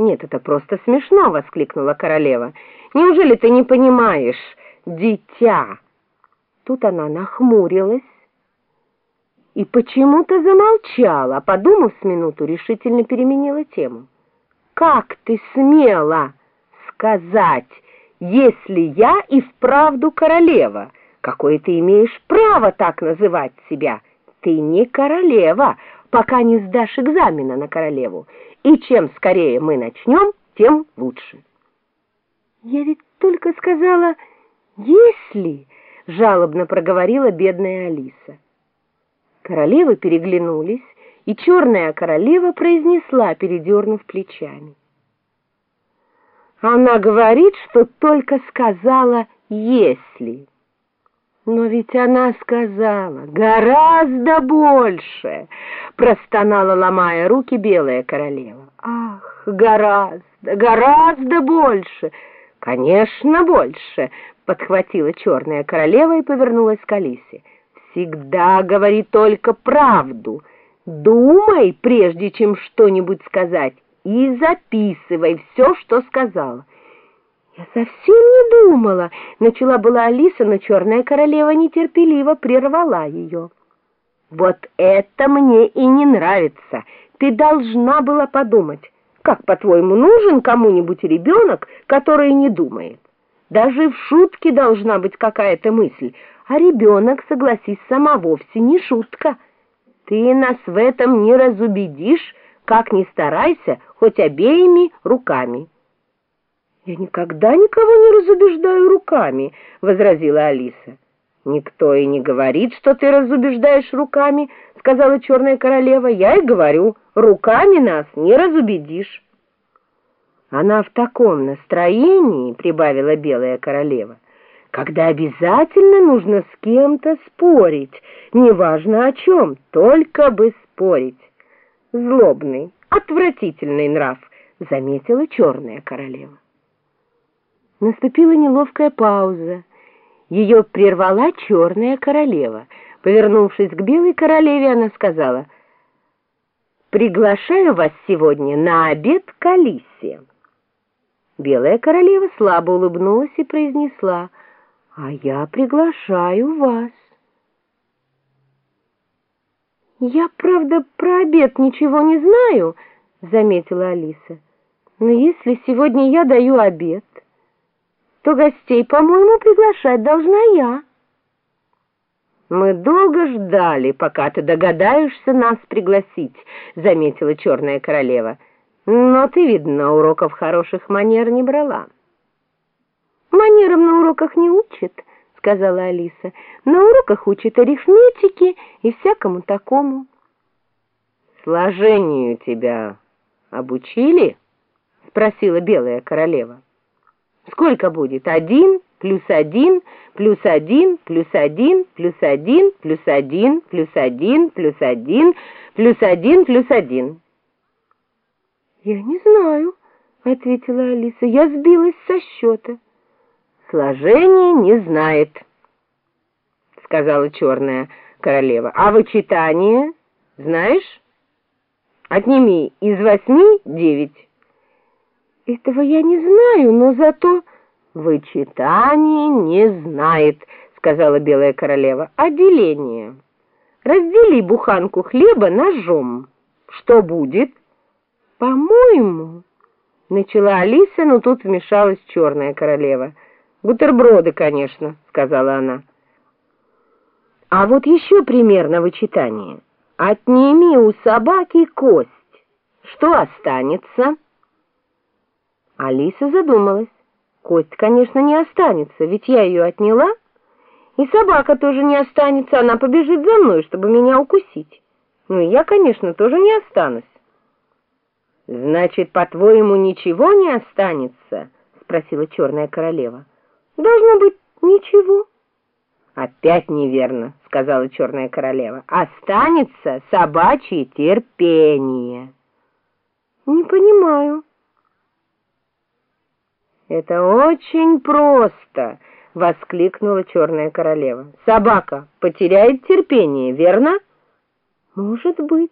«Нет, это просто смешно!» — воскликнула королева. «Неужели ты не понимаешь, дитя?» Тут она нахмурилась и почему-то замолчала, а, подумав с минуту, решительно переменила тему. «Как ты смела сказать, если я и вправду королева? Какое ты имеешь право так называть себя? Ты не королева, пока не сдашь экзамена на королеву, и чем скорее мы начнем, тем лучше». «Я ведь только сказала «если», — жалобно проговорила бедная Алиса. Королевы переглянулись, и черная королева произнесла, передернув плечами. Она говорит, что только сказала «если». Но ведь она сказала гораздо больше, простонала, ломая руки, белая королева. Ах, гораздо, гораздо больше. Конечно, больше, подхватила черная королева и повернулась к Алисе. Всегда говори только правду. Думай, прежде чем что-нибудь сказать, и записывай все, что сказала. «Я совсем не думала», — начала была Алиса, но черная королева нетерпеливо прервала ее. «Вот это мне и не нравится. Ты должна была подумать, как, по-твоему, нужен кому-нибудь ребенок, который не думает? Даже в шутке должна быть какая-то мысль, а ребенок, согласись, сама вовсе не шутка. Ты нас в этом не разубедишь, как ни старайся, хоть обеими руками». «Я никогда никого не разубеждаю руками», — возразила Алиса. «Никто и не говорит, что ты разубеждаешь руками», — сказала черная королева. «Я и говорю, руками нас не разубедишь». «Она в таком настроении», — прибавила белая королева, «когда обязательно нужно с кем-то спорить, неважно о чем, только бы спорить. Злобный, отвратительный нрав», — заметила черная королева. Наступила неловкая пауза. Ее прервала черная королева. Повернувшись к белой королеве, она сказала, «Приглашаю вас сегодня на обед к Алисе». Белая королева слабо улыбнулась и произнесла, «А я приглашаю вас». «Я, правда, про обед ничего не знаю», — заметила Алиса. «Но если сегодня я даю обед...» то гостей, по-моему, приглашать должна я. Мы долго ждали, пока ты догадаешься нас пригласить, заметила черная королева. Но ты, видно, уроков хороших манер не брала. Манерам на уроках не учат, сказала Алиса. На уроках учат арифметике и всякому такому. Сложению тебя обучили? спросила белая королева. Сколько будет? Один плюс один плюс один плюс один плюс один плюс один плюс один плюс один плюс один плюс один. Я не знаю, ответила Алиса. Я сбилась со счета. Сложение не знает, сказала черная королева. А вычитание знаешь? Отними из восьми девять. Этого я не знаю, но зато вычитание не знает, сказала белая королева. А деление? Раздели буханку хлеба ножом. Что будет? По-моему, начала Алиса, но тут вмешалась черная королева. Бутерброды, конечно, сказала она. А вот еще примерно вычитание. Отними у собаки кость. Что останется? Алиса задумалась. Кость, конечно, не останется, ведь я ее отняла. И собака тоже не останется, она побежит за мной, чтобы меня укусить. Ну и я, конечно, тоже не останусь. Значит, по-твоему, ничего не останется? Спросила черная королева. Должно быть, ничего. Опять неверно, сказала черная королева. Останется собачье терпение. Не понимаю. «Это очень просто!» — воскликнула черная королева. «Собака потеряет терпение, верно?» «Может быть».